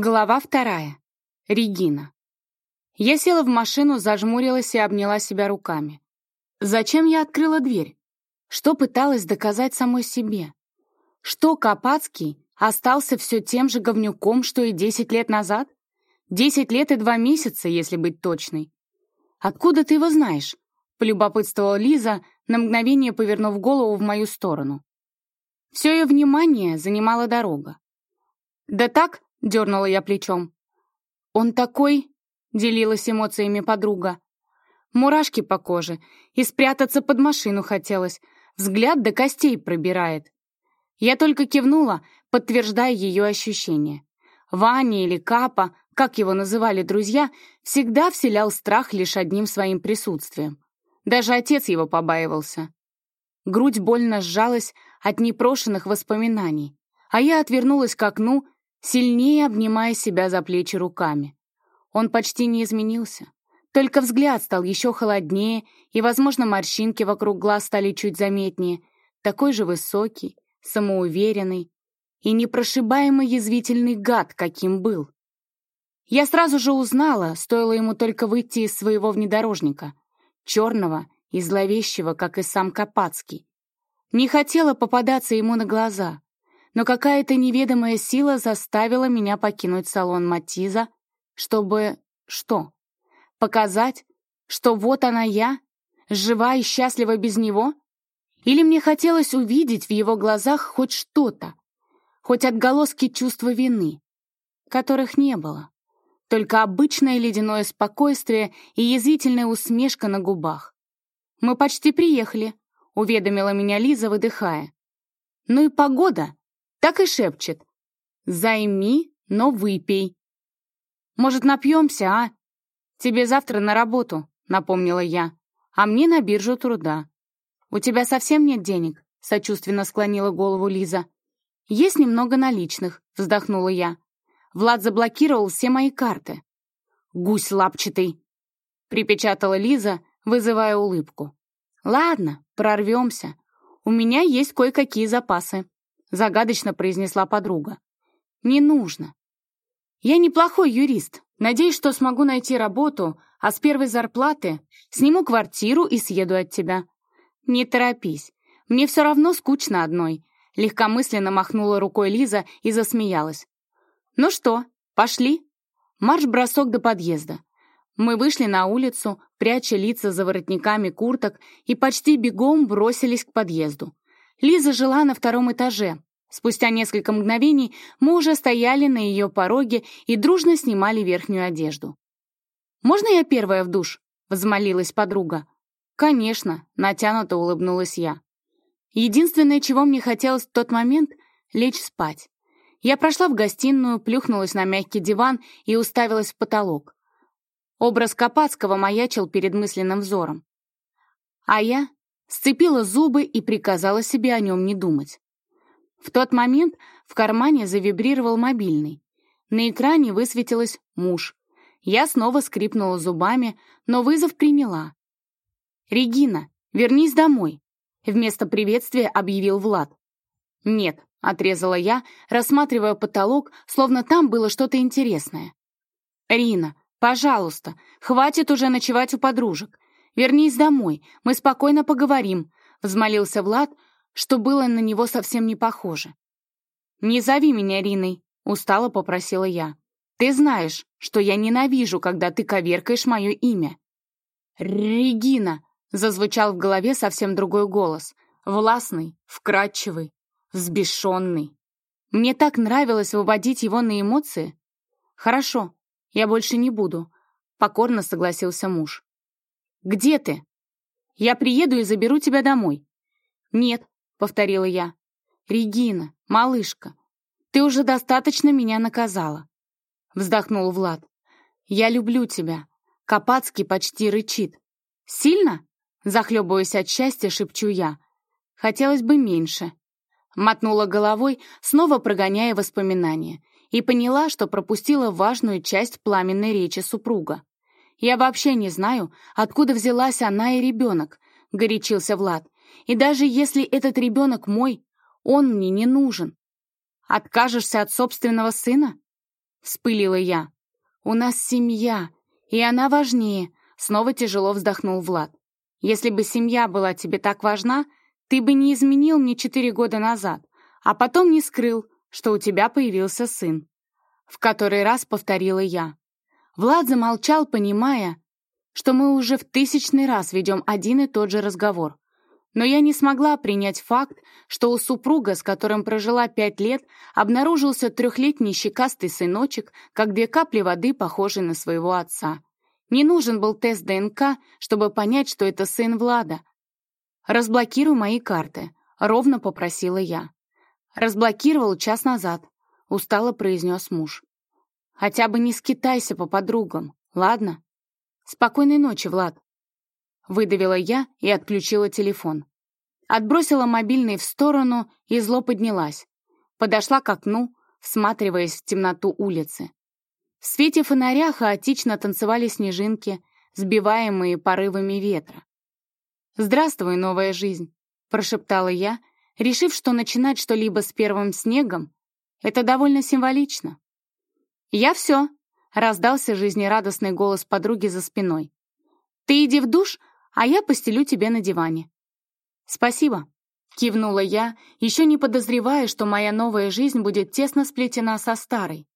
Глава вторая. Регина. Я села в машину, зажмурилась и обняла себя руками. Зачем я открыла дверь? Что пыталась доказать самой себе? Что Капацкий остался все тем же говнюком, что и десять лет назад? Десять лет и два месяца, если быть точной. «Откуда ты его знаешь?» — полюбопытствовала Лиза, на мгновение повернув голову в мою сторону. Все ее внимание занимала дорога. «Да так, — дернула я плечом. «Он такой...» — делилась эмоциями подруга. «Мурашки по коже, и спрятаться под машину хотелось. Взгляд до костей пробирает». Я только кивнула, подтверждая ее ощущения. Ваня или Капа, как его называли друзья, всегда вселял страх лишь одним своим присутствием. Даже отец его побаивался. Грудь больно сжалась от непрошенных воспоминаний, а я отвернулась к окну сильнее обнимая себя за плечи руками. Он почти не изменился. Только взгляд стал еще холоднее, и, возможно, морщинки вокруг глаз стали чуть заметнее. Такой же высокий, самоуверенный и непрошибаемый язвительный гад, каким был. Я сразу же узнала, стоило ему только выйти из своего внедорожника, черного и зловещего, как и сам Капацкий. Не хотела попадаться ему на глаза, но какая-то неведомая сила заставила меня покинуть салон Матиза, чтобы... что? Показать, что вот она я, жива и счастлива без него? Или мне хотелось увидеть в его глазах хоть что-то, хоть отголоски чувства вины, которых не было, только обычное ледяное спокойствие и язвительная усмешка на губах. «Мы почти приехали», — уведомила меня Лиза, выдыхая. «Ну и погода», так и шепчет. «Займи, но выпей». «Может, напьемся, а? Тебе завтра на работу», — напомнила я, «а мне на биржу труда». «У тебя совсем нет денег?» — сочувственно склонила голову Лиза. «Есть немного наличных», — вздохнула я. Влад заблокировал все мои карты. «Гусь лапчатый», — припечатала Лиза, вызывая улыбку. «Ладно, прорвемся. У меня есть кое-какие запасы». — загадочно произнесла подруга. «Не нужно. Я неплохой юрист. Надеюсь, что смогу найти работу, а с первой зарплаты сниму квартиру и съеду от тебя». «Не торопись. Мне все равно скучно одной», — легкомысленно махнула рукой Лиза и засмеялась. «Ну что, пошли?» Марш-бросок до подъезда. Мы вышли на улицу, пряча лица за воротниками курток, и почти бегом бросились к подъезду. Лиза жила на втором этаже. Спустя несколько мгновений мы уже стояли на ее пороге и дружно снимали верхнюю одежду. «Можно я первая в душ?» — взмолилась подруга. «Конечно», — натянуто улыбнулась я. Единственное, чего мне хотелось в тот момент — лечь спать. Я прошла в гостиную, плюхнулась на мягкий диван и уставилась в потолок. Образ Капацкого маячил перед мысленным взором. А я сцепила зубы и приказала себе о нем не думать. В тот момент в кармане завибрировал мобильный. На экране высветилось «Муж». Я снова скрипнула зубами, но вызов приняла. «Регина, вернись домой», — вместо приветствия объявил Влад. «Нет», — отрезала я, рассматривая потолок, словно там было что-то интересное. «Рина, пожалуйста, хватит уже ночевать у подружек. «Вернись домой, мы спокойно поговорим», — взмолился Влад, что было на него совсем не похоже. «Не зови меня Риной», — устало попросила я. «Ты знаешь, что я ненавижу, когда ты коверкаешь мое имя». «Регина», — зазвучал в голове совсем другой голос, властный, вкрадчивый, взбешенный. Мне так нравилось выводить его на эмоции. «Хорошо, я больше не буду», — покорно согласился муж. «Где ты?» «Я приеду и заберу тебя домой». «Нет», — повторила я. «Регина, малышка, ты уже достаточно меня наказала», — вздохнул Влад. «Я люблю тебя». Капацкий почти рычит. «Сильно?» — захлебываясь от счастья, шепчу я. «Хотелось бы меньше». Мотнула головой, снова прогоняя воспоминания, и поняла, что пропустила важную часть пламенной речи супруга. «Я вообще не знаю, откуда взялась она и ребенок», — горячился Влад. «И даже если этот ребенок мой, он мне не нужен». «Откажешься от собственного сына?» — вспылила я. «У нас семья, и она важнее», — снова тяжело вздохнул Влад. «Если бы семья была тебе так важна, ты бы не изменил мне четыре года назад, а потом не скрыл, что у тебя появился сын». В который раз повторила я. Влад замолчал, понимая, что мы уже в тысячный раз ведем один и тот же разговор. Но я не смогла принять факт, что у супруга, с которым прожила пять лет, обнаружился трехлетний щекастый сыночек, как две капли воды, похожий на своего отца. Не нужен был тест ДНК, чтобы понять, что это сын Влада. «Разблокируй мои карты», — ровно попросила я. «Разблокировал час назад», — устало произнес муж. Хотя бы не скитайся по подругам, ладно? Спокойной ночи, Влад. Выдавила я и отключила телефон. Отбросила мобильный в сторону и зло поднялась. Подошла к окну, всматриваясь в темноту улицы. В свете фонаря хаотично танцевали снежинки, сбиваемые порывами ветра. «Здравствуй, новая жизнь», — прошептала я, решив, что начинать что-либо с первым снегом — это довольно символично. «Я все», — раздался жизнерадостный голос подруги за спиной. «Ты иди в душ, а я постелю тебе на диване». «Спасибо», — кивнула я, еще не подозревая, что моя новая жизнь будет тесно сплетена со старой.